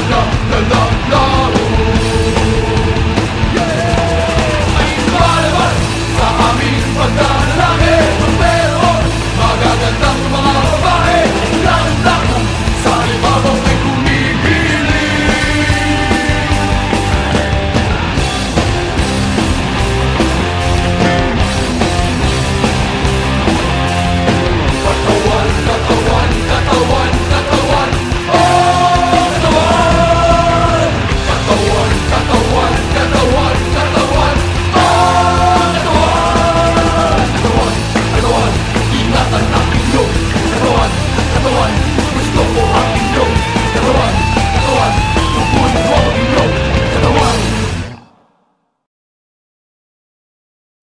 no, no, no, no.